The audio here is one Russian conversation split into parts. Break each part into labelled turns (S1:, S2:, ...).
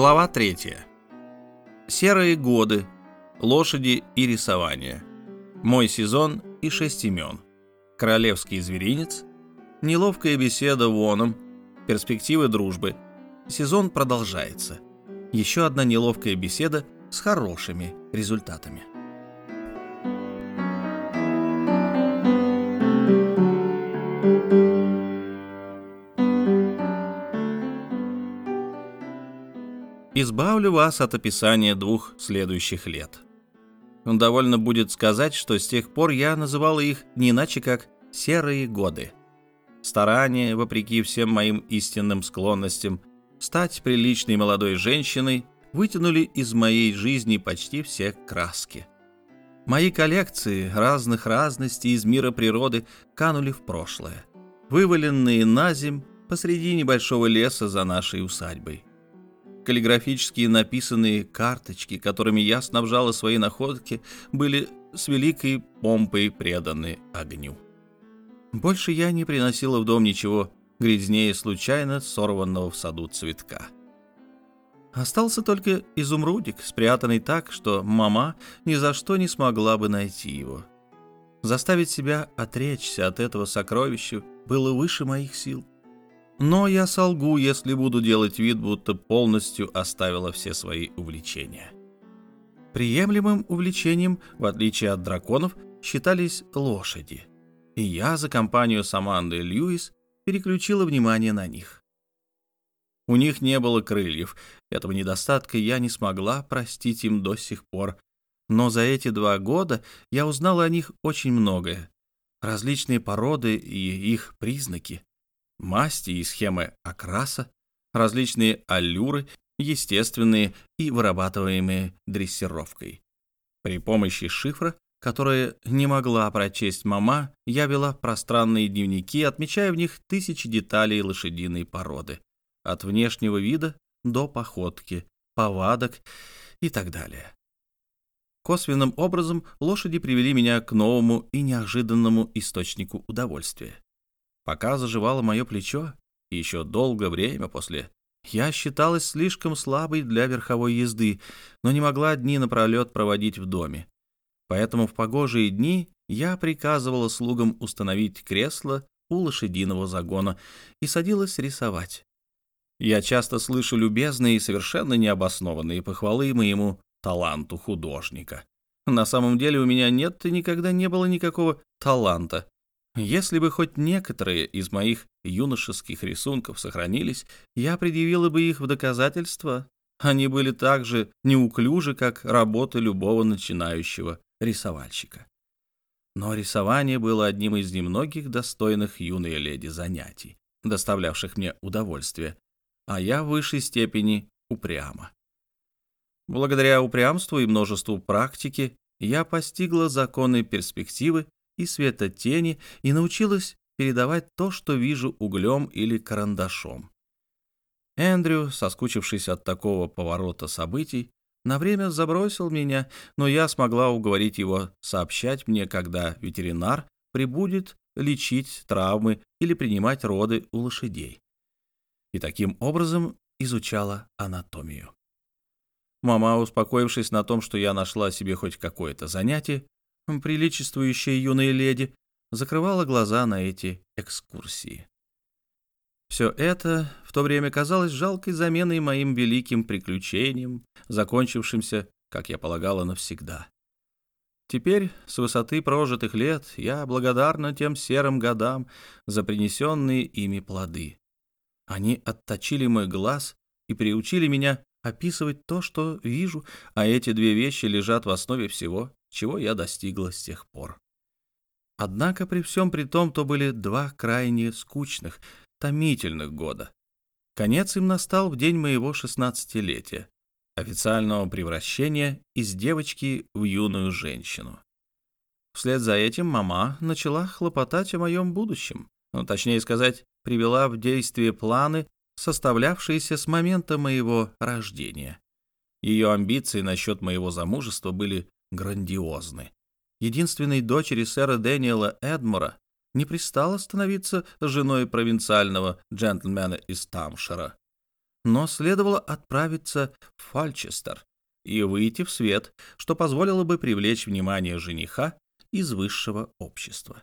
S1: Глава 3. Серые годы, лошади и рисование. Мой сезон и шесть имен. Королевский зверинец. Неловкая беседа воном. Перспективы дружбы. Сезон продолжается. Еще одна неловкая беседа с хорошими результатами. Избавлю вас от описания двух следующих лет. Довольно будет сказать, что с тех пор я называл их не иначе, как «серые годы». Старания, вопреки всем моим истинным склонностям, стать приличной молодой женщиной вытянули из моей жизни почти все краски. Мои коллекции разных разностей из мира природы канули в прошлое, вываленные на земь посреди небольшого леса за нашей усадьбой каллиграфически написанные карточки, которыми я снабжала свои находки, были с великой помпой преданы огню. Больше я не приносила в дом ничего грязнее случайно сорванного в саду цветка. Остался только изумрудик, спрятанный так, что мама ни за что не смогла бы найти его. Заставить себя отречься от этого сокровища было выше моих сил. Но я солгу, если буду делать вид, будто полностью оставила все свои увлечения. Приемлемым увлечением, в отличие от драконов, считались лошади. И я за компанию с Льюис переключила внимание на них. У них не было крыльев, этого недостатка я не смогла простить им до сих пор. Но за эти два года я узнала о них очень многое. Различные породы и их признаки масти и схемы окраса, различные аллюры, естественные и вырабатываемые дрессировкой. При помощи шифра, которое не могла прочесть мама, я вела пространные дневники, отмечая в них тысячи деталей лошадиной породы, от внешнего вида до походки, повадок и так далее. Косвенным образом лошади привели меня к новому и неожиданному источнику удовольствия. Пока заживало мое плечо, и еще долгое время после, я считалась слишком слабой для верховой езды, но не могла дни напролет проводить в доме. Поэтому в погожие дни я приказывала слугам установить кресло у лошадиного загона и садилась рисовать. Я часто слышу любезные и совершенно необоснованные похвалы моему таланту художника. На самом деле у меня нет и никогда не было никакого таланта. Если бы хоть некоторые из моих юношеских рисунков сохранились, я предъявила бы их в доказательство. Они были так же неуклюжи, как работа любого начинающего рисовальщика. Но рисование было одним из немногих достойных юной леди занятий, доставлявших мне удовольствие, а я в высшей степени упряма. Благодаря упрямству и множеству практики я постигла законы перспективы и света тени и научилась передавать то, что вижу углем или карандашом. Эндрю, соскучившись от такого поворота событий, на время забросил меня, но я смогла уговорить его сообщать мне, когда ветеринар прибудет лечить травмы или принимать роды у лошадей. И таким образом изучала анатомию. Мама, успокоившись на том, что я нашла себе хоть какое-то занятие, приличествующая юной леди, закрывала глаза на эти экскурсии. Все это в то время казалось жалкой заменой моим великим приключением, закончившимся, как я полагала, навсегда. Теперь, с высоты прожитых лет, я благодарна тем серым годам за принесенные ими плоды. Они отточили мой глаз и приучили меня описывать то, что вижу, а эти две вещи лежат в основе всего, чего я достигла с тех пор. Однако при всем при том, то были два крайне скучных, томительных года. Конец им настал в день моего шестнадцатилетия, официального превращения из девочки в юную женщину. Вслед за этим мама начала хлопотать о моем будущем, ну, точнее сказать, привела в действие планы, составлявшиеся с момента моего рождения. Ее амбиции насчет моего замужества были грандиозны. Единственной дочери сэра Дэниела Эдмора не пристало становиться женой провинциального джентльмена из Тамшера. но следовало отправиться в Фальчестер и выйти в свет, что позволило бы привлечь внимание жениха из высшего общества.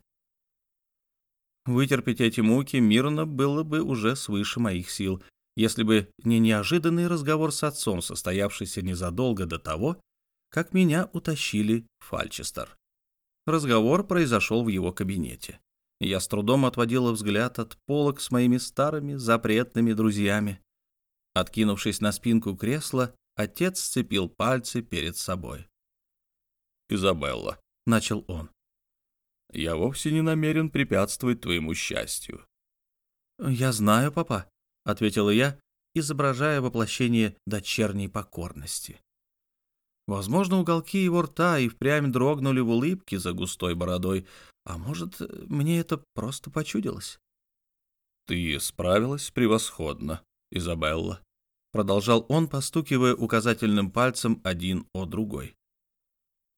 S1: Вытерпеть эти муки мирно было бы уже свыше моих сил, если бы не неожиданный разговор с отцом, состоявшийся незадолго до того, как меня утащили в Фальчестер. Разговор произошел в его кабинете. Я с трудом отводила взгляд от полок с моими старыми запретными друзьями. Откинувшись на спинку кресла, отец сцепил пальцы перед собой. «Изабелла», — начал он, — «я вовсе не намерен препятствовать твоему счастью». «Я знаю, папа», — ответила я, изображая воплощение дочерней покорности. Возможно, уголки его рта и впрямь дрогнули в улыбке за густой бородой, а может, мне это просто почудилось. «Ты справилась превосходно, Изабелла», — продолжал он, постукивая указательным пальцем один о другой.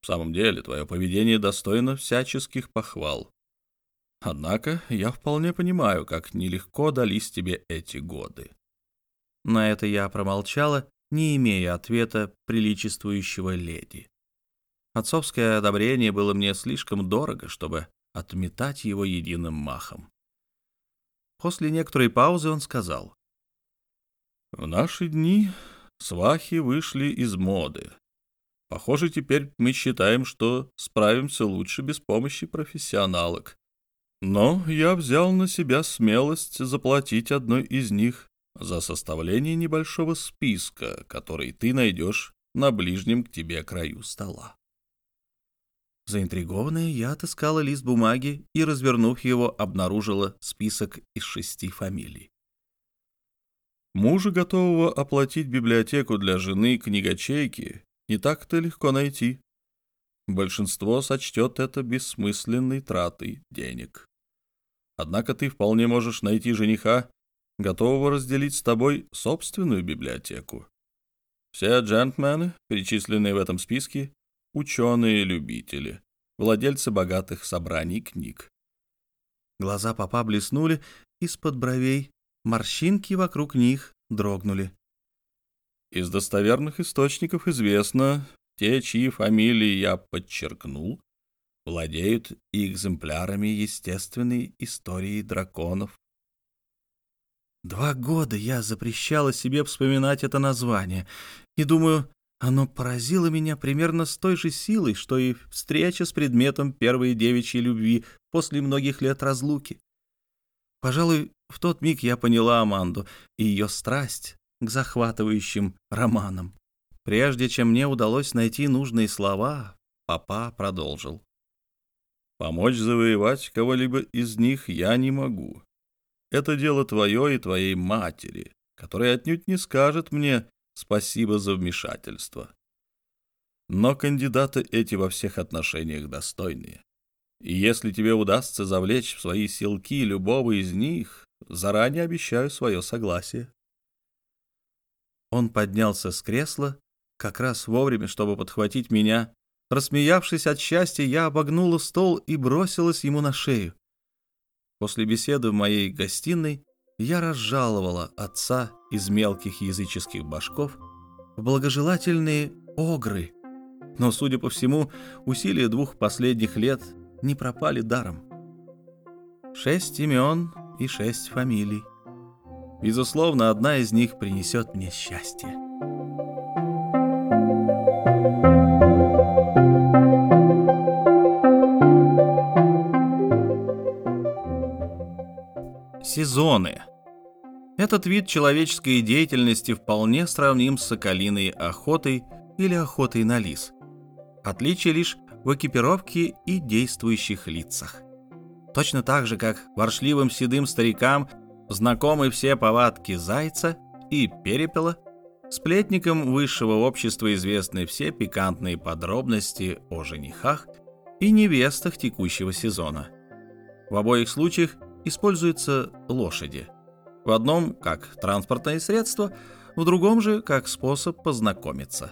S1: «В самом деле, твое поведение достойно всяческих похвал. Однако я вполне понимаю, как нелегко дались тебе эти годы». На это я промолчала, не имея ответа приличествующего леди. Отцовское одобрение было мне слишком дорого, чтобы отметать его единым махом. После некоторой паузы он сказал. «В наши дни свахи вышли из моды. Похоже, теперь мы считаем, что справимся лучше без помощи профессионалок. Но я взял на себя смелость заплатить одной из них за составление небольшого списка, который ты найдешь на ближнем к тебе краю стола. Заинтригованная, я отыскала лист бумаги и, развернув его, обнаружила список из шести фамилий. Мужа, готового оплатить библиотеку для жены книгочейки, не так-то легко найти. Большинство сочтет это бессмысленной тратой денег. Однако ты вполне можешь найти жениха, готового разделить с тобой собственную библиотеку. Все джентльмены, перечисленные в этом списке, ученые-любители, владельцы богатых собраний книг. Глаза папа блеснули из-под бровей, морщинки вокруг них дрогнули. Из достоверных источников известно, те, чьи фамилии я подчеркнул, владеют экземплярами естественной истории драконов. Два года я запрещала себе вспоминать это название, и думаю, оно поразило меня примерно с той же силой, что и встреча с предметом первой девичьей любви после многих лет разлуки. Пожалуй, в тот миг я поняла Аманду и ее страсть к захватывающим романам. Прежде чем мне удалось найти нужные слова, папа продолжил. «Помочь завоевать кого-либо из них я не могу. Это дело твое и твоей матери, которая отнюдь не скажет мне, Спасибо за вмешательство. Но кандидаты эти во всех отношениях достойные. И если тебе удастся завлечь в свои силки любого из них, заранее обещаю свое согласие. Он поднялся с кресла как раз вовремя, чтобы подхватить меня. Рассмеявшись от счастья, я обогнула стол и бросилась ему на шею. После беседы в моей гостиной я разжаловала отца из мелких языческих башков в благожелательные огры. Но, судя по всему, усилия двух последних лет не пропали даром. Шесть имен и шесть фамилий. Безусловно, одна из них принесет мне счастье. Сезоны. Этот вид человеческой деятельности вполне сравним с соколиной охотой или охотой на лис. Отличие лишь в экипировке и действующих лицах. Точно так же, как воршливым седым старикам знакомы все повадки зайца и перепела, сплетникам высшего общества известны все пикантные подробности о женихах и невестах текущего сезона. В обоих случаях используются лошади – в одном как транспортное средство, в другом же как способ познакомиться.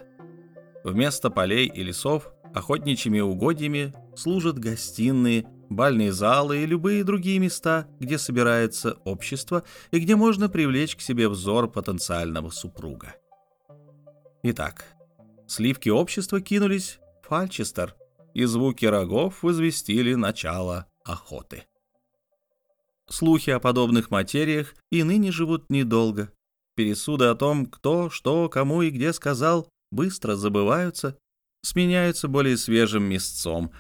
S1: Вместо полей и лесов охотничьими угодьями служат гостиные бальные залы и любые другие места, где собирается общество и где можно привлечь к себе взор потенциального супруга. Итак, сливки общества кинулись в Фальчестер, и звуки рогов возвестили начало охоты. Слухи о подобных материях и ныне живут недолго. Пересуды о том, кто, что, кому и где сказал, быстро забываются, сменяются более свежим мясцом,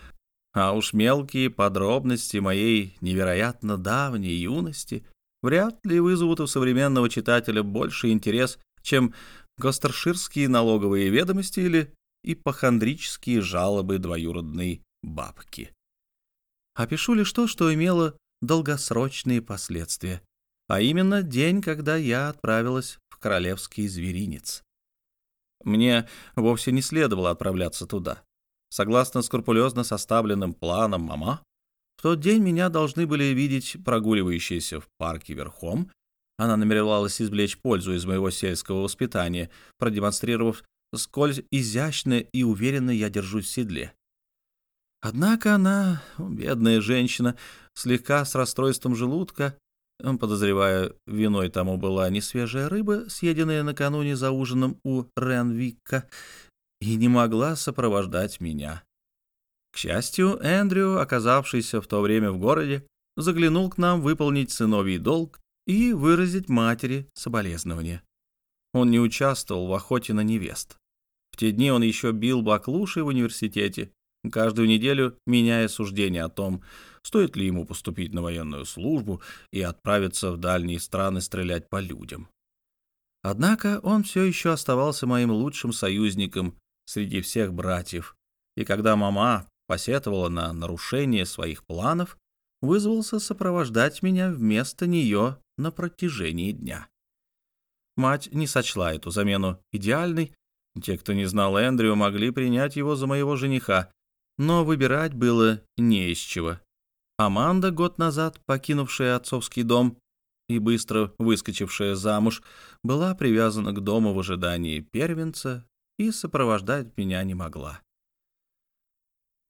S1: а уж мелкие подробности моей невероятно давней юности вряд ли вызовут у современного читателя больше интерес, чем гостерширские налоговые ведомости или ипохондрические жалобы двоюродной бабки. Опишу лишь то, что имело долгосрочные последствия, а именно день, когда я отправилась в королевский зверинец. Мне вовсе не следовало отправляться туда. Согласно скрупулезно составленным планам мама, в тот день меня должны были видеть прогуливающейся в парке верхом. Она намеревалась извлечь пользу из моего сельского воспитания, продемонстрировав, сколь изящно и уверенно я держусь в седле. Однако она, бедная женщина, слегка с расстройством желудка, подозревая, виной тому была несвежая рыба, съеденная накануне за ужином у Ренвика, и не могла сопровождать меня. К счастью, Эндрю, оказавшийся в то время в городе, заглянул к нам выполнить сыновий долг и выразить матери соболезнования. Он не участвовал в охоте на невест. В те дни он еще бил баклуши в университете, каждую неделю меняя суждение о том, стоит ли ему поступить на военную службу и отправиться в дальние страны стрелять по людям. Однако он все еще оставался моим лучшим союзником среди всех братьев, и когда мама посетовала на нарушение своих планов, вызвался сопровождать меня вместо нее на протяжении дня. Мать не сочла эту замену идеальной, те, кто не знал Эндрю, могли принять его за моего жениха, но выбирать было не из чего. Аманда, год назад покинувшая отцовский дом и быстро выскочившая замуж, была привязана к дому в ожидании первенца и сопровождать меня не могла.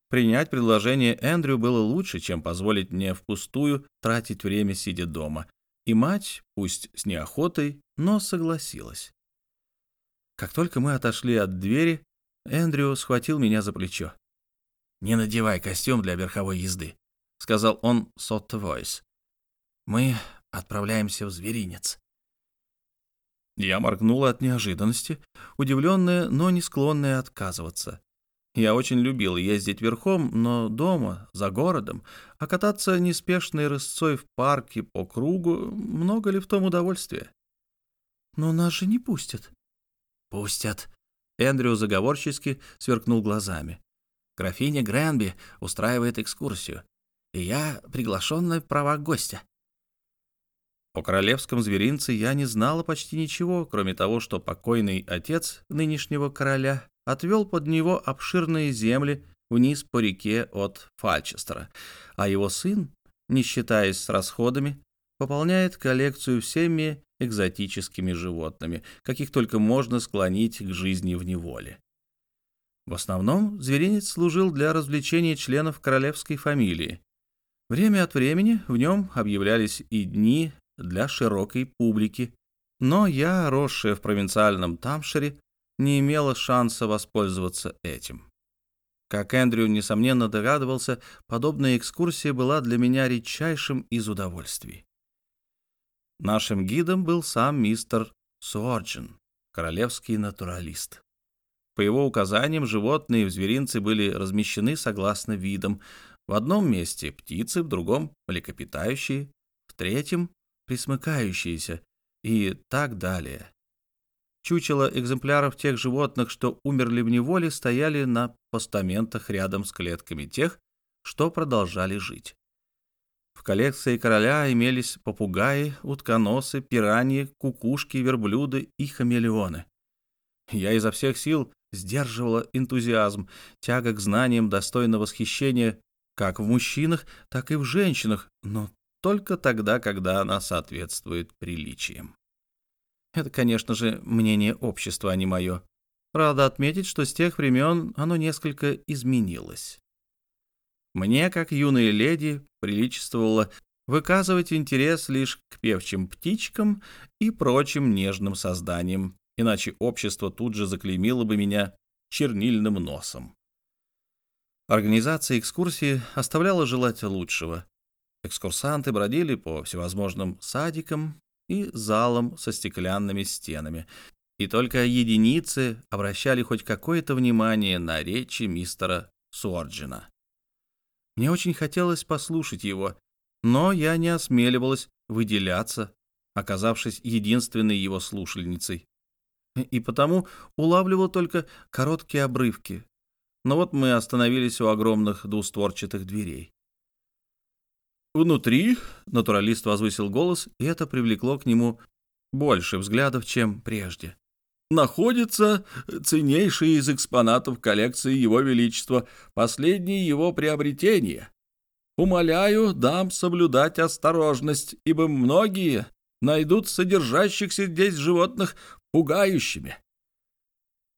S1: Принять предложение Эндрю было лучше, чем позволить мне впустую тратить время, сидя дома. И мать, пусть с неохотой, но согласилась. Как только мы отошли от двери, Эндрю схватил меня за плечо. «Не надевай костюм для верховой езды», — сказал он Сотто Войс. «Мы отправляемся в зверинец». Я моргнула от неожиданности, удивленная, но не склонная отказываться. Я очень любил ездить верхом, но дома, за городом, а кататься неспешной рысцой в парке по кругу, много ли в том удовольствия? «Но нас же не пустят». «Пустят». Эндрю заговорчески сверкнул глазами. «Графиня Гренби устраивает экскурсию, и я приглашенный права гостя. О королевском зверинце я не знала почти ничего, кроме того, что покойный отец нынешнего короля отвел под него обширные земли вниз по реке от Фальчестера, а его сын, не считаясь с расходами, пополняет коллекцию всеми экзотическими животными, каких только можно склонить к жизни в неволе. В основном зверинец служил для развлечения членов королевской фамилии. Время от времени в нем объявлялись и дни для широкой публики. Но я, росшая в провинциальном Тамшире, не имела шанса воспользоваться этим. Как Эндрю, несомненно, догадывался, подобная экскурсия была для меня редчайшим из удовольствий. Нашим гидом был сам мистер Суорджин, королевский натуралист. По его указаниям, животные в зверинце были размещены согласно видам. В одном месте птицы, в другом — млекопитающие, в третьем присмыкающиеся и так далее. Чучела экземпляров тех животных, что умерли в неволе, стояли на постаментах рядом с клетками тех, что продолжали жить. В коллекции короля имелись попугаи, утконосы, пираньи, кукушки, верблюды и хамелеоны. Я изо всех сил сдерживала энтузиазм, тяга к знаниям достойно восхищения как в мужчинах, так и в женщинах, но только тогда, когда она соответствует приличиям. Это, конечно же, мнение общества, а не мое. Рада отметить, что с тех времен оно несколько изменилось. Мне, как юной леди, приличествовало выказывать интерес лишь к певчим птичкам и прочим нежным созданиям, иначе общество тут же заклеймило бы меня чернильным носом. Организация экскурсии оставляла желать лучшего. Экскурсанты бродили по всевозможным садикам и залам со стеклянными стенами, и только единицы обращали хоть какое-то внимание на речи мистера Суорджина. Мне очень хотелось послушать его, но я не осмеливалась выделяться, оказавшись единственной его слушательницей. И потому улавливал только короткие обрывки. Но вот мы остановились у огромных двустворчатых дверей. Внутри натуралист возвысил голос, и это привлекло к нему больше взглядов, чем прежде. Находится ценнейший из экспонатов коллекции Его Величества, последнее его приобретение. Умоляю дам соблюдать осторожность, ибо многие найдут содержащихся здесь животных пугающими.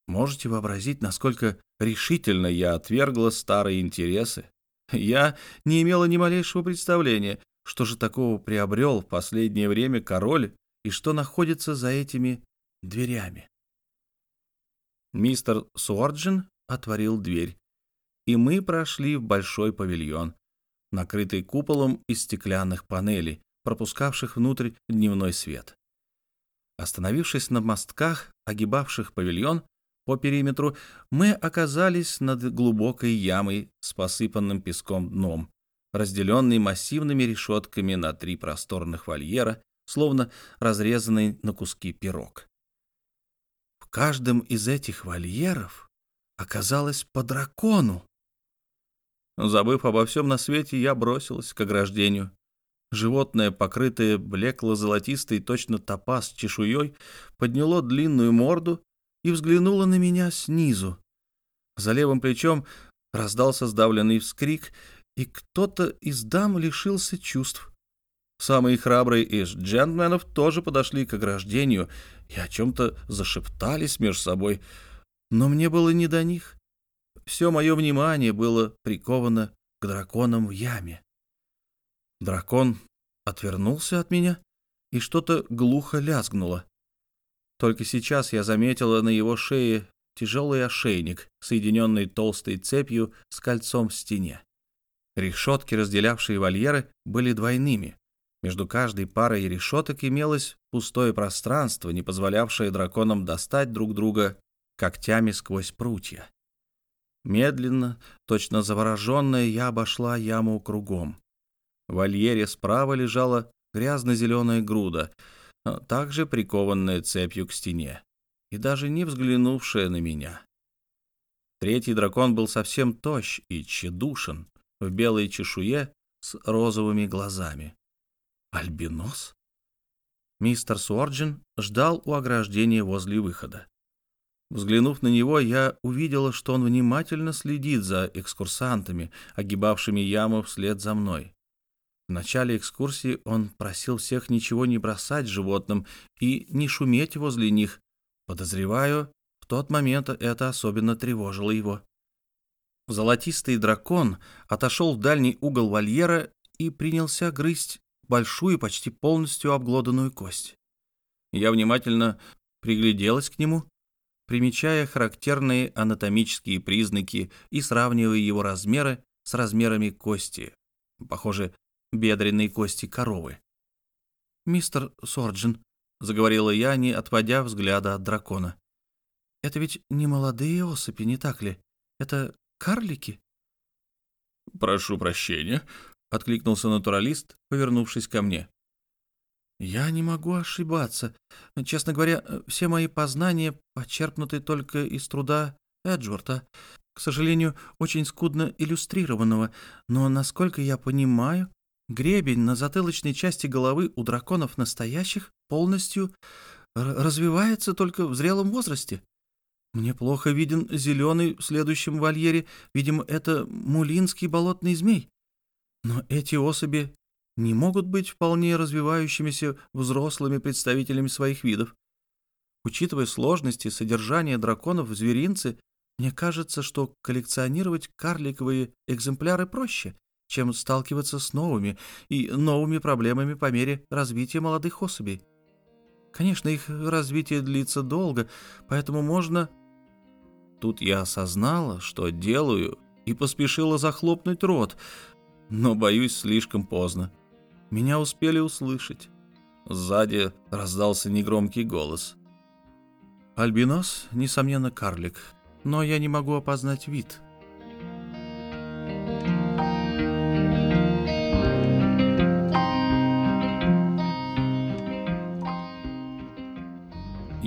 S1: Можете вообразить, насколько решительно я отвергла старые интересы. Я не имела ни малейшего представления, что же такого приобрел в последнее время король и что находится за этими дверями. Мистер Суорджин отворил дверь, и мы прошли в большой павильон, накрытый куполом из стеклянных панелей, пропускавших внутрь дневной свет. Остановившись на мостках, огибавших павильон по периметру, мы оказались над глубокой ямой с посыпанным песком дном, разделенной массивными решетками на три просторных вольера, словно разрезанный на куски пирог. В каждом из этих вольеров оказалось по дракону, Забыв обо всем на свете, я бросилась к ограждению. Животное, покрытое блекло-золотистой, точно топаз чешуей, подняло длинную морду и взглянуло на меня снизу. За левым плечом раздался сдавленный вскрик, и кто-то из дам лишился чувств. Самые храбрые из джентльменов тоже подошли к ограждению и о чем-то зашептались между собой, но мне было не до них. Все мое внимание было приковано к драконам в яме. Дракон отвернулся от меня, и что-то глухо лязгнуло. Только сейчас я заметила на его шее тяжелый ошейник, соединенный толстой цепью с кольцом в стене. Решетки, разделявшие вольеры, были двойными. Между каждой парой решеток имелось пустое пространство, не позволявшее драконам достать друг друга когтями сквозь прутья. Медленно, точно завороженная, я обошла яму кругом. В вольере справа лежала грязно-зеленая груда, а также прикованная цепью к стене, и даже не взглянувшая на меня. Третий дракон был совсем тощ и тщедушен, в белой чешуе с розовыми глазами. Альбинос? Мистер Суорджин ждал у ограждения возле выхода. Взглянув на него, я увидела, что он внимательно следит за экскурсантами, огибавшими яму вслед за мной. В начале экскурсии он просил всех ничего не бросать животным и не шуметь возле них. Подозреваю, в тот момент это особенно тревожило его. Золотистый дракон отошел в дальний угол вольера и принялся грызть большую, почти полностью обглоданную кость. Я внимательно пригляделась к нему примечая характерные анатомические признаки и сравнивая его размеры с размерами кости, похоже, бедренной кости коровы. «Мистер Сорджин», — заговорила я, не отводя взгляда от дракона, — «это ведь не молодые особи, не так ли? Это карлики?»
S2: «Прошу прощения», — откликнулся натуралист, повернувшись ко мне.
S1: Я не могу ошибаться. Честно говоря, все мои познания почерпнуты только из труда Эджворта, к сожалению, очень скудно иллюстрированного, но, насколько я понимаю, гребень на затылочной части головы у драконов настоящих полностью развивается только в зрелом возрасте. Мне плохо виден зеленый в следующем вольере, видимо, это мулинский болотный змей. Но эти особи не могут быть вполне развивающимися взрослыми представителями своих видов. Учитывая сложности содержания драконов в зверинце, Мне кажется, что коллекционировать карликовые экземпляры проще, чем сталкиваться с новыми и новыми проблемами по мере развития молодых особей. Конечно, их развитие длится долго, поэтому можно... Тут я осознала, что делаю, и поспешила захлопнуть рот, но, боюсь, слишком поздно. Меня успели услышать. Сзади раздался негромкий голос. Альбинос, несомненно, карлик, но я не могу опознать вид.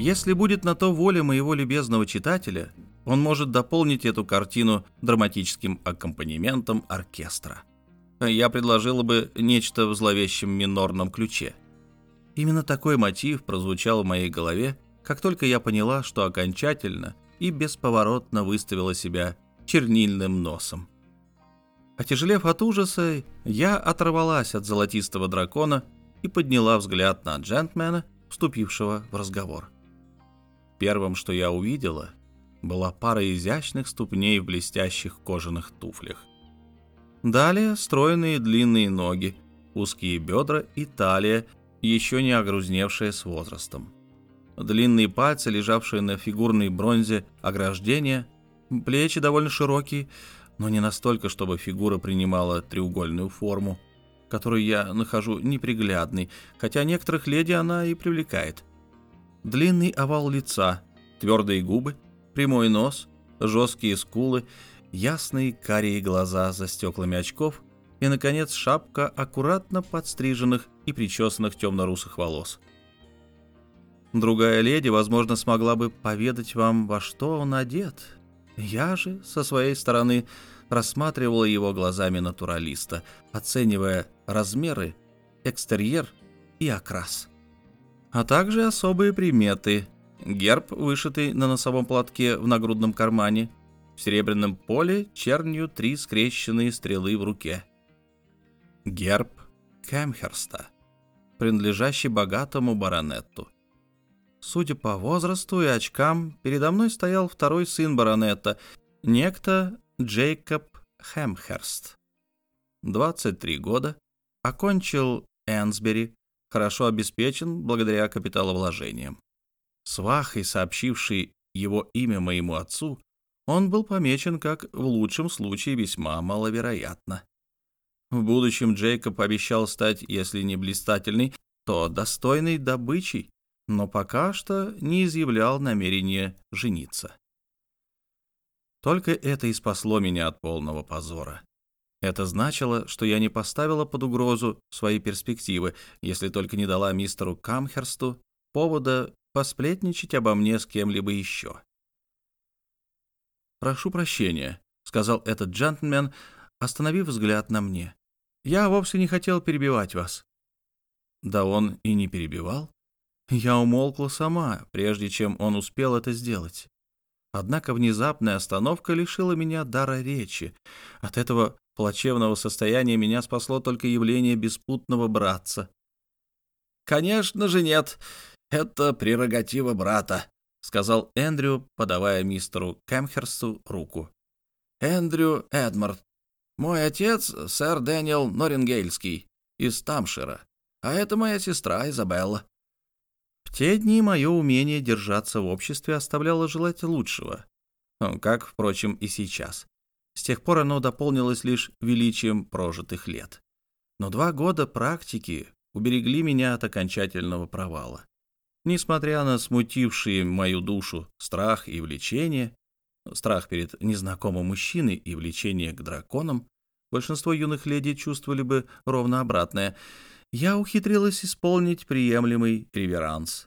S1: Если будет на то воля моего любезного читателя, он может дополнить эту картину драматическим аккомпанементом оркестра. Я предложила бы нечто в зловещем минорном ключе. Именно такой мотив прозвучал в моей голове, как только я поняла, что окончательно и бесповоротно выставила себя чернильным носом. Отяжелев от ужаса, я оторвалась от золотистого дракона и подняла взгляд на джентльмена, вступившего в разговор. Первым, что я увидела, была пара изящных ступней в блестящих кожаных туфлях. Далее стройные длинные ноги, узкие бедра и талия, еще не огрузневшая с возрастом длинные пальцы, лежавшие на фигурной бронзе ограждения, плечи довольно широкие, но не настолько, чтобы фигура принимала треугольную форму, которую я нахожу неприглядной, хотя некоторых леди она и привлекает. Длинный овал лица, твердые губы, прямой нос, жесткие скулы, ясные карие глаза за стеклами очков и, наконец, шапка аккуратно подстриженных и причесанных темно-русых волос — Другая леди, возможно, смогла бы поведать вам, во что он одет. Я же, со своей стороны, рассматривала его глазами натуралиста, оценивая размеры, экстерьер и окрас. А также особые приметы. Герб, вышитый на носовом платке в нагрудном кармане, в серебряном поле чернью три скрещенные стрелы в руке. Герб Кэмхерста, принадлежащий богатому баронетту. Судя по возрасту и очкам, передо мной стоял второй сын баронета, некто Джейкоб Хэмхерст. 23 года, окончил Энсбери, хорошо обеспечен благодаря капиталовложениям. Свахой, сообщивший его имя моему отцу, он был помечен как в лучшем случае весьма маловероятно. В будущем Джейкоб обещал стать, если не блистательной, то достойной добычей но пока что не изъявлял намерения жениться. Только это и спасло меня от полного позора. Это значило, что я не поставила под угрозу свои перспективы, если только не дала мистеру Камхерсту повода посплетничать обо мне с кем-либо еще. «Прошу прощения», — сказал этот джентльмен, остановив взгляд на мне. «Я вовсе не хотел перебивать вас». Да он и не перебивал. Я умолкла сама, прежде чем он успел это сделать. Однако внезапная остановка лишила меня дара речи. От этого плачевного состояния меня спасло только явление беспутного братца. «Конечно же нет. Это прерогатива брата», — сказал Эндрю, подавая мистеру Кэмхерсту руку. «Эндрю Эдмард. Мой отец — сэр Дэниел Норингейльский из Тамшира, а это моя сестра Изабелла». В те дни мое умение держаться в обществе оставляло желать лучшего, как, впрочем, и сейчас. С тех пор оно дополнилось лишь величием прожитых лет. Но два года практики уберегли меня от окончательного провала. Несмотря на смутившие мою душу страх и влечение, страх перед незнакомым мужчиной и влечение к драконам, большинство юных леди чувствовали бы ровно обратное — я ухитрилась исполнить приемлемый реверанс.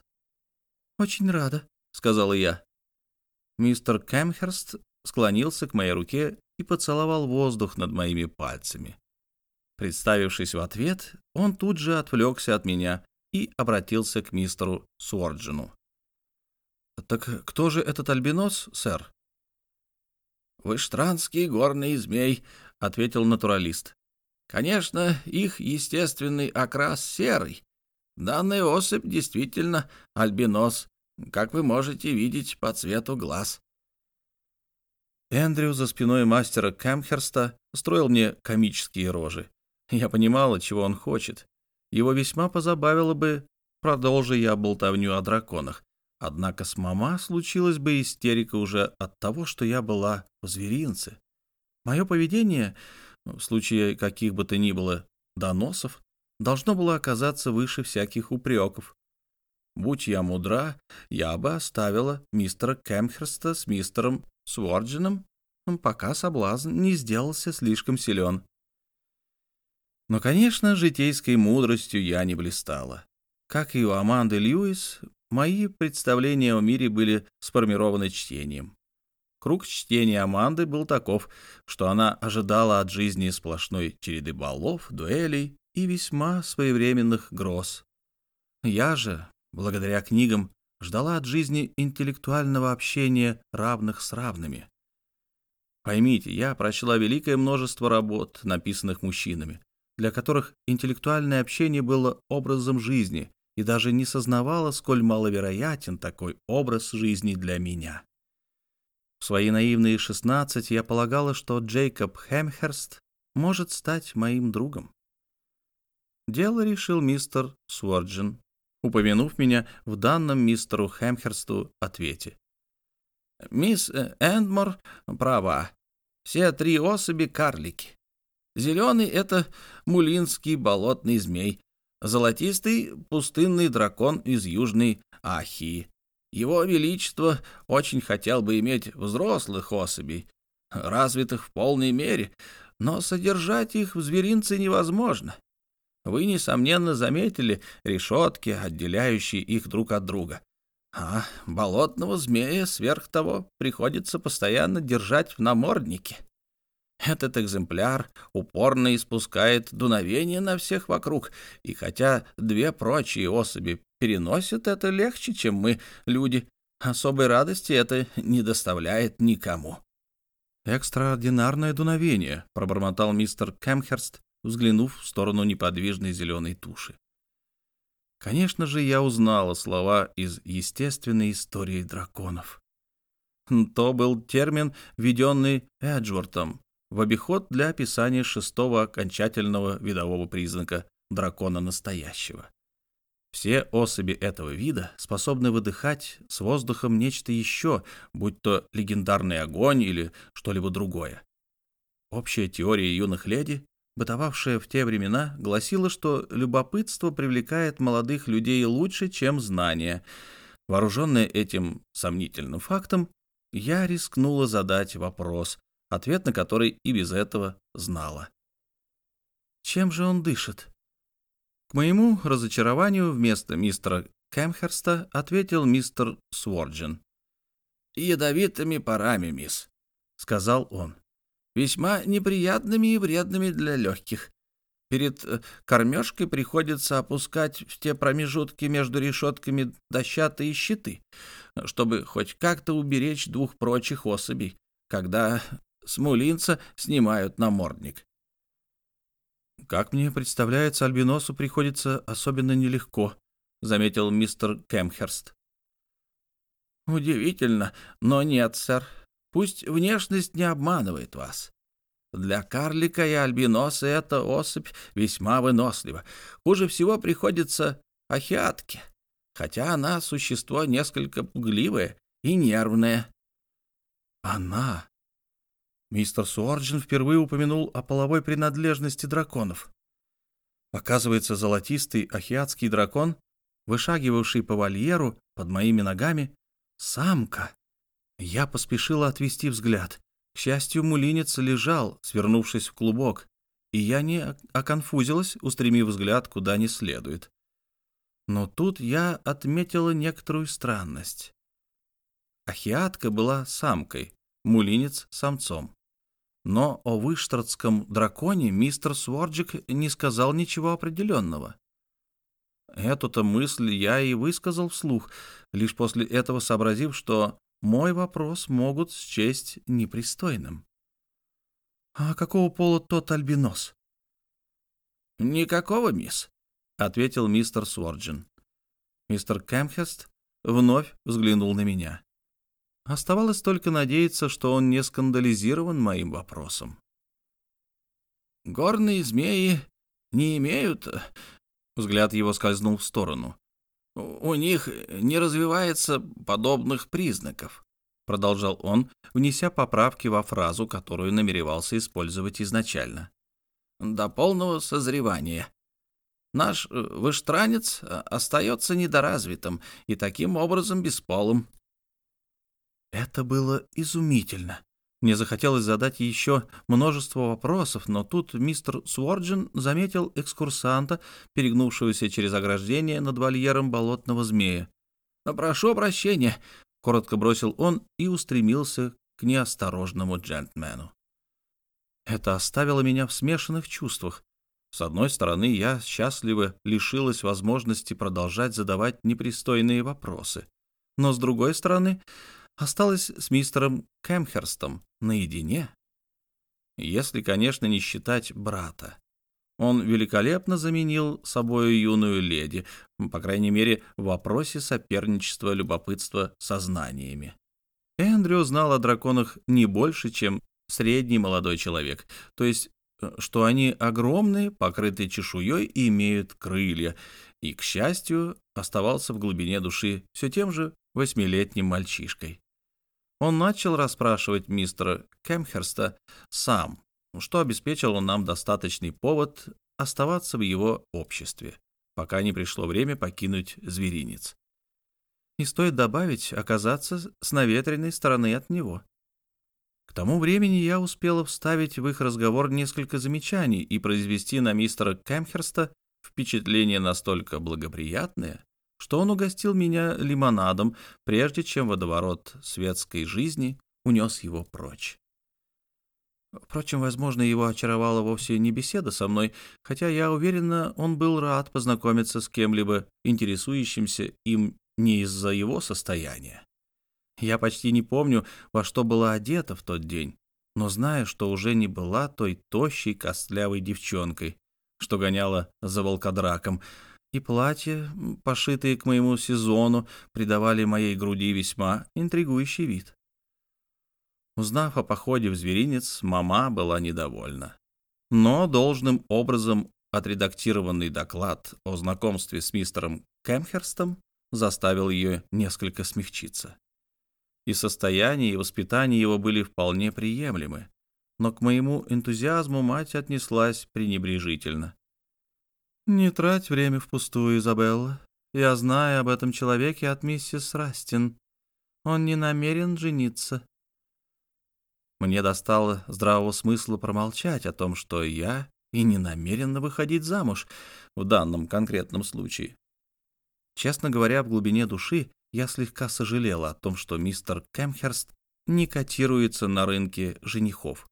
S1: «Очень рада», — сказала я. Мистер Кэмхерст склонился к моей руке и поцеловал воздух над моими пальцами. Представившись в ответ, он тут же отвлекся от меня и обратился к мистеру Суорджину. «Так кто же этот альбинос, сэр?» «Выштранский горный змей», — ответил натуралист. Конечно, их естественный окрас серый. Данная особь действительно альбинос, как вы можете видеть по цвету глаз. Эндрю за спиной мастера Кэмхерста строил мне комические рожи. Я понимала, чего он хочет. Его весьма позабавило бы, продолжи я болтовню о драконах. Однако с мама случилась бы истерика уже от того, что я была в зверинце. Мое поведение, в случае каких бы то ни было доносов, должно было оказаться выше всяких упреков. Будь я мудра, я бы оставила мистера Кемхерста с мистером Сворджином, пока соблазн не сделался слишком силен. Но, конечно, житейской мудростью я не блистала. Как и у Аманды Льюис, мои представления о мире были сформированы чтением. Круг чтения Аманды был таков, что она ожидала от жизни сплошной череды балов, дуэлей и весьма своевременных гроз. Я же, благодаря книгам, ждала от жизни интеллектуального общения равных с равными. Поймите, я прочла великое множество работ, написанных мужчинами, для которых интеллектуальное общение было образом жизни, и даже не сознавала, сколь маловероятен такой образ жизни для меня. В свои наивные шестнадцать я полагала, что Джейкоб Хэмхерст может стать моим другом. Дело решил мистер Суорджин, упомянув меня в данном мистеру Хэмхерсту ответе. «Мисс Эндмор права. Все три особи — карлики. Зеленый — это мулинский болотный змей, золотистый — пустынный дракон из Южной Ахии. Его Величество очень хотел бы иметь взрослых особей, развитых в полной мере, но содержать их в зверинце невозможно. Вы, несомненно, заметили решетки, отделяющие их друг от друга. А болотного змея сверх того приходится постоянно держать в наморднике. Этот экземпляр упорно испускает дуновение на всех вокруг, и хотя две прочие особи переносят это легче, чем мы, люди, особой радости это не доставляет никому.
S2: «Экстраординарное дуновение», — пробормотал мистер Кэмхерст, взглянув в сторону неподвижной зеленой туши. Конечно же, я узнала слова из естественной истории драконов. То был термин, введенный Эджвортом в обиход для описания шестого окончательного видового признака дракона настоящего. Все особи этого вида способны выдыхать с воздухом нечто еще, будь то легендарный огонь или что-либо другое. Общая теория юных леди, бытовавшая в те времена, гласила, что любопытство привлекает молодых людей лучше, чем знания. Вооруженная этим сомнительным фактом, я рискнула задать вопрос, ответ на который и без этого знала. Чем же он дышит? К моему разочарованию вместо мистера Кэмхерста ответил мистер Сворджин.
S3: «Ядовитыми парами, мисс», — сказал он. «Весьма неприятными и вредными для легких. Перед э, кормежкой приходится опускать в те промежутки между решетками дощатые щиты, чтобы хоть как-то уберечь двух прочих особей, когда с мулинца снимают намордник.
S2: «Как мне представляется, альбиносу приходится особенно нелегко», — заметил мистер Кемхерст.
S3: «Удивительно, но нет, сэр. Пусть внешность не обманывает вас. Для карлика и альбиноса эта особь весьма вынослива. Хуже всего приходится ахиатке, хотя она существо несколько пугливое и нервное».
S2: «Она Мистер Суорджин впервые упомянул о половой принадлежности драконов. Оказывается, золотистый ахиатский дракон, вышагивавший по вольеру под моими ногами, самка. Я поспешила отвести взгляд. К счастью, мулинец лежал, свернувшись в клубок, и я не оконфузилась, устремив взгляд куда не следует. Но тут я отметила некоторую странность. Ахиатка была самкой, мулинец — самцом. Но о выштратском драконе мистер Сворджик не сказал ничего определенного. Эту-то мысль я и высказал вслух, лишь после этого сообразив, что мой вопрос могут счесть непристойным. «А какого пола тот альбинос?»
S3: «Никакого, мисс», — ответил мистер Сворджин.
S2: Мистер Кэмхест вновь взглянул на меня. Оставалось только надеяться, что он не скандализирован моим вопросом.
S3: «Горные змеи не имеют...» Взгляд его скользнул в сторону. «У них не развивается подобных признаков», — продолжал он, внеся поправки во фразу, которую намеревался использовать изначально. «До полного созревания. Наш э, выштранец э, остается недоразвитым и таким образом бесполым.
S2: Это было изумительно. Мне захотелось задать еще множество вопросов, но тут мистер Суорджин заметил экскурсанта, перегнувшегося через ограждение над вольером болотного змея.
S3: «Прошу прощения», — коротко бросил он и устремился к неосторожному джентльмену.
S2: Это оставило меня в смешанных чувствах. С одной стороны, я счастливо лишилась возможности продолжать задавать непристойные вопросы. Но с другой стороны, осталась с мистером Кэмхерстом наедине. Если, конечно, не считать брата. Он великолепно заменил собою юную леди, по крайней мере, в вопросе соперничества любопытства со знаниями. Эндрю знал о драконах не больше, чем средний молодой человек, то есть Э, что они огромные, покрытые чешуей и имеют крылья, и, к счастью, оставался в глубине души все тем же восьмилетним мальчишкой. Он начал расспрашивать мистера Кемхерста сам, что обеспечило нам достаточный повод оставаться в его обществе, пока не пришло время покинуть зверинец. И стоит добавить, оказаться с наветренной стороны от него тому времени я успела вставить в их разговор несколько замечаний и произвести на мистера Кэмхерста впечатление настолько благоприятное, что он угостил меня лимонадом, прежде чем водоворот светской жизни унес его прочь. Впрочем, возможно, его очаровала вовсе не беседа со мной, хотя я уверена, он был рад познакомиться с кем-либо, интересующимся им не из-за его состояния. Я почти не помню, во что была одета в тот день, но знаю, что уже не была той тощей, костлявой девчонкой, что гоняла за волкодраком, и платья, пошитые к моему сезону, придавали моей груди весьма интригующий вид. Узнав о походе в зверинец, мама была недовольна. Но должным образом отредактированный доклад о знакомстве с мистером Кемхерстом заставил ее несколько смягчиться и состояние и воспитание его были вполне приемлемы, но к моему энтузиазму мать отнеслась пренебрежительно. «Не трать время впустую, Изабелла. Я знаю об этом человеке от миссис Растин. Он не намерен жениться». Мне достало здравого смысла промолчать о том, что я и не намерен выходить замуж в данном конкретном случае. Честно говоря, в глубине души я слегка сожалела о том, что мистер Кэмхерст не котируется на рынке женихов.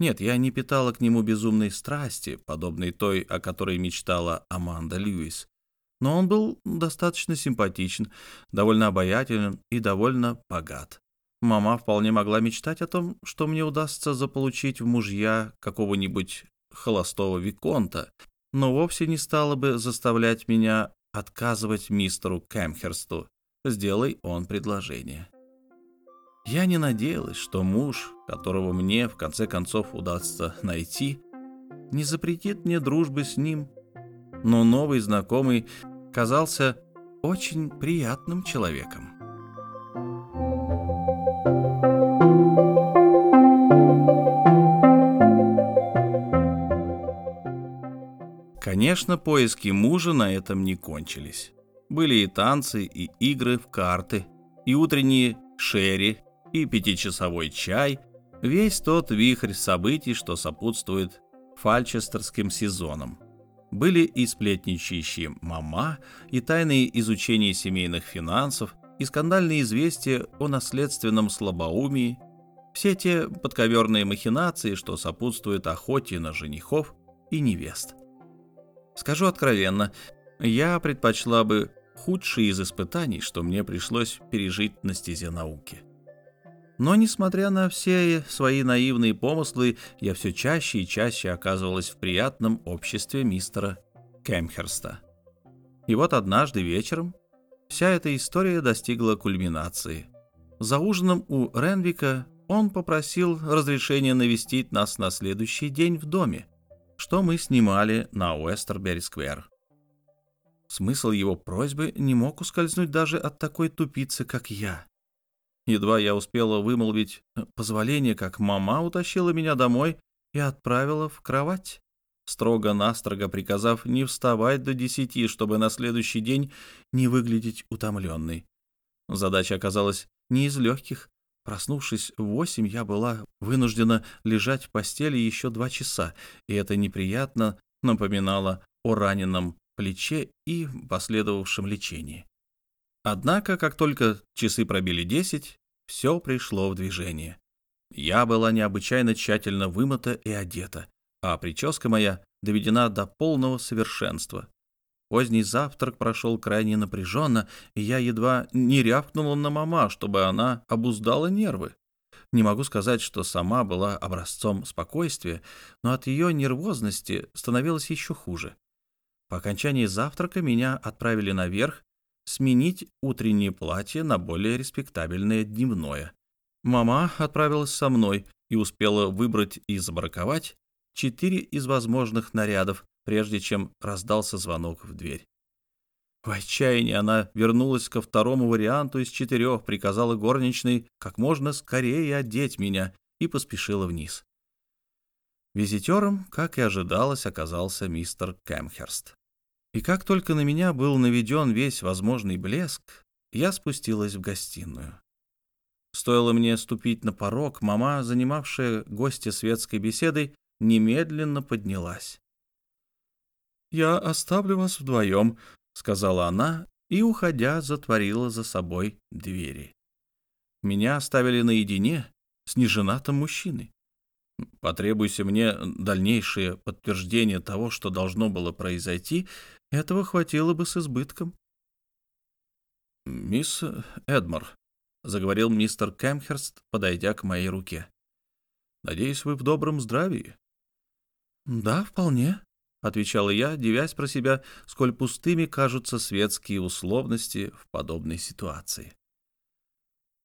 S2: Нет, я не питала к нему безумной страсти, подобной той, о которой мечтала Аманда Льюис. Но он был достаточно симпатичен, довольно обаятелен и довольно богат. Мама вполне могла мечтать о том, что мне удастся заполучить в мужья какого-нибудь холостого виконта, но вовсе не стала бы заставлять меня отказывать мистеру Кэмхерсту сделай он предложение. Я не надеялась, что муж, которого мне в конце концов удастся найти, не запретит мне дружбы с ним, но новый знакомый казался очень приятным человеком. Конечно, поиски мужа на этом не кончились. Были и танцы, и игры в карты, и утренние шерри, и пятичасовой чай, весь тот вихрь событий, что сопутствует фальчестерским сезонам. Были и сплетничающие мама, и тайные изучения семейных финансов, и скандальные известия о наследственном слабоумии, все те подковерные махинации, что сопутствуют охоте на женихов и невест. Скажу откровенно, я предпочла бы худшие из испытаний, что мне пришлось пережить на стезе науки. Но, несмотря на все свои наивные помыслы, я все чаще и чаще оказывалась в приятном обществе мистера Кемхерста. И вот однажды вечером вся эта история достигла кульминации.
S1: За ужином у Ренвика он попросил разрешения навестить нас на следующий день в доме, что мы снимали на Уэстербери-сквер. Смысл его просьбы не мог ускользнуть даже от такой тупицы, как я. Едва я успела вымолвить позволение, как мама утащила меня домой и отправила в кровать, строго-настрого приказав не вставать до десяти, чтобы на следующий день не выглядеть утомленной. Задача оказалась не из легких. Проснувшись в восемь, я была вынуждена лежать в постели еще два часа, и это неприятно напоминало о раненом плече и последовавшем лечении. Однако, как только часы пробили десять, все пришло в движение. Я была необычайно тщательно вымыта и одета, а прическа моя доведена до полного совершенства. Поздний завтрак прошел крайне напряженно, и я едва не рявкнула на мама, чтобы она обуздала нервы. Не могу сказать, что сама была образцом спокойствия, но от ее нервозности становилось еще хуже. По окончании завтрака меня отправили наверх сменить утреннее платье на более респектабельное дневное. Мама отправилась со мной и успела выбрать и забраковать четыре из возможных нарядов, прежде чем раздался звонок в дверь. В отчаянии она вернулась ко второму варианту из четырех, приказала горничной как можно скорее одеть меня и поспешила вниз. Визитером, как и ожидалось, оказался мистер Кэмхерст. И как только на меня был наведен весь возможный блеск, я спустилась в гостиную. Стоило мне ступить на порог, мама, занимавшая гостя светской беседой, немедленно поднялась. «Я оставлю вас вдвоем», — сказала она и, уходя, затворила за собой двери. Меня оставили наедине с неженатым мужчиной. Потребуйся мне дальнейшее подтверждение того, что должно было произойти, этого хватило бы с избытком. «Мисс Эдмор», — заговорил мистер Кэмхерст, подойдя к моей руке. «Надеюсь, вы в добром здравии?» «Да, вполне», — отвечала я, девясь про себя, сколь пустыми кажутся светские условности в подобной ситуации.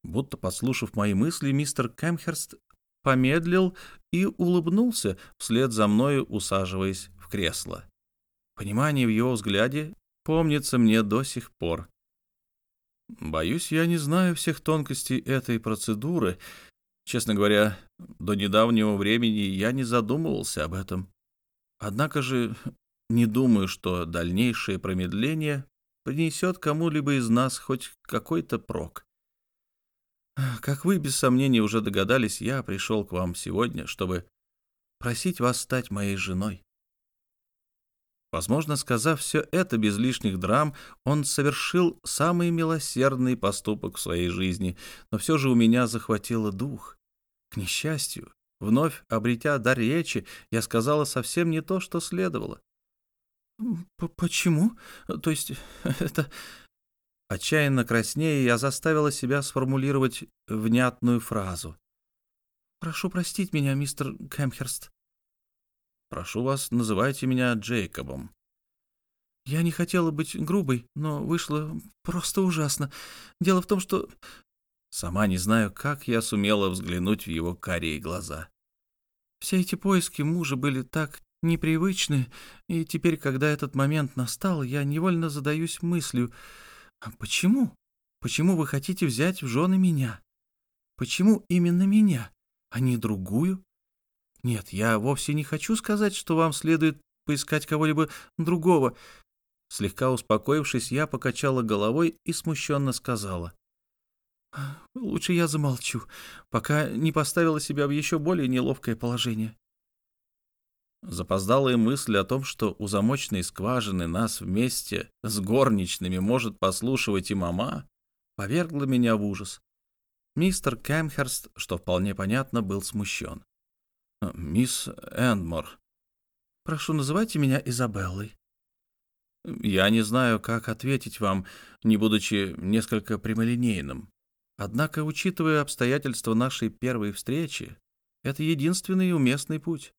S1: Будто послушав мои мысли, мистер Кэмхерст помедлил и улыбнулся, вслед за мною усаживаясь в кресло. Понимание в его взгляде помнится мне до сих пор. Боюсь, я не знаю всех тонкостей этой процедуры. Честно говоря, до недавнего времени я не задумывался об этом. Однако же не думаю, что дальнейшее промедление принесет кому-либо из нас хоть какой-то прок. Как вы, без сомнения, уже догадались, я пришел к вам сегодня, чтобы просить вас стать моей женой. Возможно, сказав все это без лишних драм, он совершил самый милосердный поступок в своей жизни, но все же у меня захватило дух. К несчастью, Вновь обретя дар речи, я сказала совсем не то, что следовало. «Почему? То есть это...» Отчаянно краснее я заставила себя сформулировать внятную фразу. «Прошу простить меня, мистер Кэмхерст». «Прошу вас, называйте меня Джейкобом». «Я не хотела быть грубой, но вышло просто ужасно. Дело в том, что...» Сама не знаю, как я сумела взглянуть в его карие глаза. Все эти поиски мужа были так непривычны, и теперь, когда этот момент настал, я невольно задаюсь мыслью, «А почему? Почему вы хотите взять в жены меня? Почему именно меня, а не другую? Нет, я вовсе не хочу сказать, что вам следует поискать кого-либо другого. Слегка успокоившись, я покачала головой и смущенно сказала. Лучше я замолчу, пока не поставила себя в еще более неловкое положение. Запоздалая мысль о том, что у замочной скважины нас вместе с горничными может послушивать и мама, повергла меня в ужас. Мистер Кэмхерст, что вполне понятно, был смущен. «Мисс Эндмор». «Прошу, называйте меня Изабеллой». «Я не знаю, как ответить вам, не будучи несколько прямолинейным. Однако, учитывая обстоятельства нашей первой встречи, это единственный уместный путь.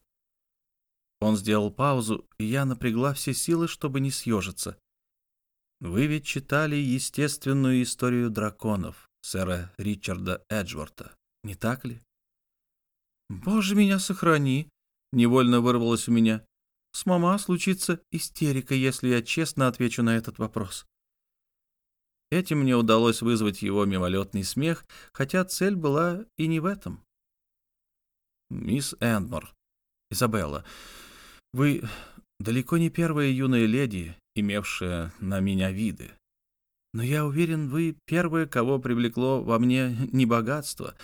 S1: Он сделал паузу, и я напрягла все силы, чтобы не съежиться. «Вы ведь читали естественную историю драконов»,
S2: сэра Ричарда Эджворта, не так ли?
S1: «Боже, меня сохрани!» — невольно вырвалось у меня. «С мама случится истерика, если я честно отвечу на этот вопрос». Этим мне удалось вызвать его мимолетный смех, хотя цель была и не в этом.
S2: «Мисс Эндмор, Изабелла, вы далеко не первая юная леди, имевшая на меня виды. Но я уверен, вы первая, кого привлекло во мне не богатство,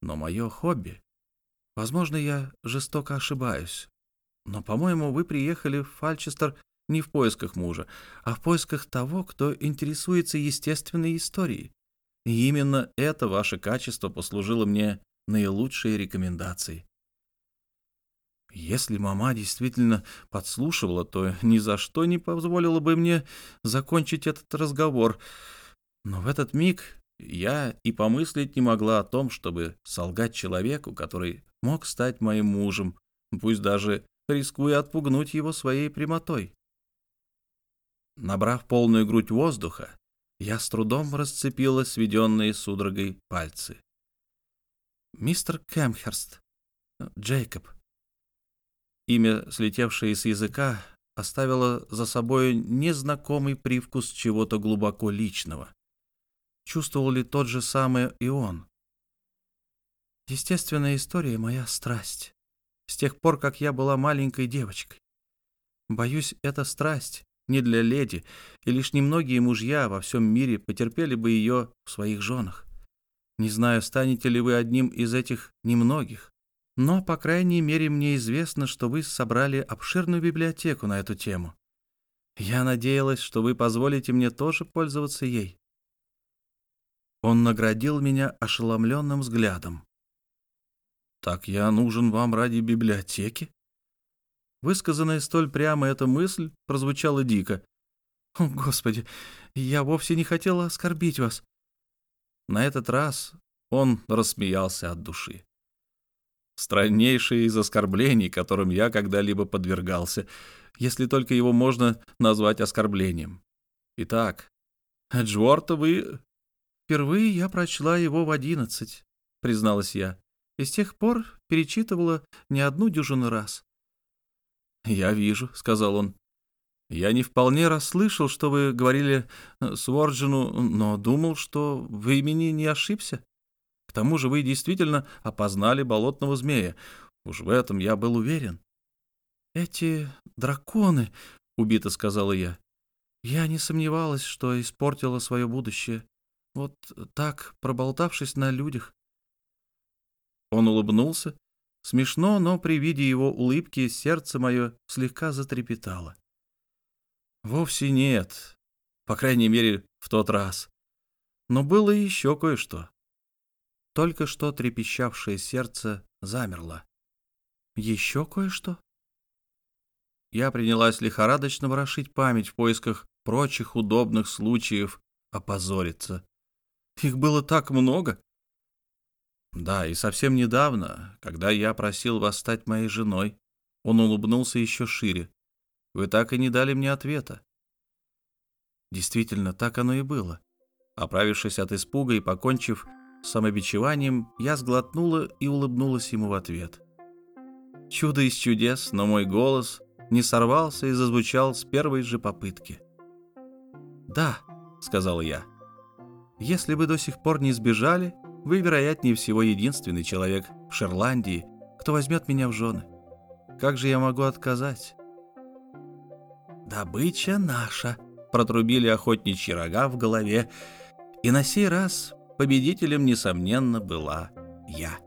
S2: но мое хобби. Возможно, я жестоко ошибаюсь, но, по-моему, вы приехали в Фальчестер не в поисках мужа, а в поисках того, кто интересуется естественной историей. И именно это ваше качество послужило мне наилучшей рекомендацией. Если мама действительно подслушивала, то ни за что не позволила бы мне закончить этот разговор. Но в этот миг я и помыслить не могла о том, чтобы солгать человеку, который мог стать моим мужем, пусть даже рискуя отпугнуть его своей прямотой. Набрав полную грудь воздуха, я с трудом расцепила сведенные судорогой пальцы. «Мистер Кэмхерст, Джейкоб». Имя, слетевшее с языка, оставило за собой незнакомый привкус чего-то глубоко личного. Чувствовал ли тот же самый и он? Естественная история — моя страсть. С тех пор, как я была маленькой девочкой. Боюсь, эта страсть не для леди, и лишь немногие мужья во всем мире потерпели бы ее в своих женах. Не знаю, станете ли вы одним из этих немногих, но, по крайней мере, мне известно, что вы собрали обширную библиотеку на эту тему. Я надеялась, что вы позволите мне тоже пользоваться ей. Он наградил меня ошеломленным взглядом. «Так я нужен вам ради библиотеки?» Высказанная столь прямо эта мысль прозвучала дико. «О, Господи, я вовсе не хотела оскорбить вас». На этот раз он рассмеялся от души. Страннейшее из оскорблений, которым я когда-либо подвергался, если только его можно назвать оскорблением. Итак, Эджворта вы... Впервые я прочла его в одиннадцать, призналась я и с тех пор перечитывала не одну дюжину раз. «Я вижу», — сказал он. «Я не вполне расслышал, что вы говорили э, Сворджину, но думал, что в имени не ошибся. К тому же вы действительно опознали болотного змея. Уж в этом я был уверен». «Эти драконы», — убито сказала я. «Я не сомневалась, что испортила свое будущее. Вот так, проболтавшись на людях. Он улыбнулся. Смешно, но при виде его улыбки сердце мое слегка затрепетало. Вовсе нет. По крайней мере, в тот раз. Но было еще кое-что. Только что трепещавшее сердце замерло. Еще кое-что? Я принялась лихорадочно ворошить память в поисках прочих удобных случаев опозориться. Их было так много. Да, и совсем недавно, когда я просил вас стать моей женой, он улыбнулся еще шире. Вы так и не дали мне ответа. Действительно, так оно и было. Оправившись от испуга и покончив с самобичеванием, я сглотнула и улыбнулась ему в ответ. Чудо из чудес, но мой голос не сорвался и зазвучал с первой же попытки. «Да», — сказал я, — «если вы до сих пор не сбежали, вы, вероятнее всего, единственный человек в Шерландии, кто возьмет меня в жены. Как же я могу отказать?» «Добыча наша», — протрубили охотничьи рога в голове, и на сей раз победителем, несомненно, была я.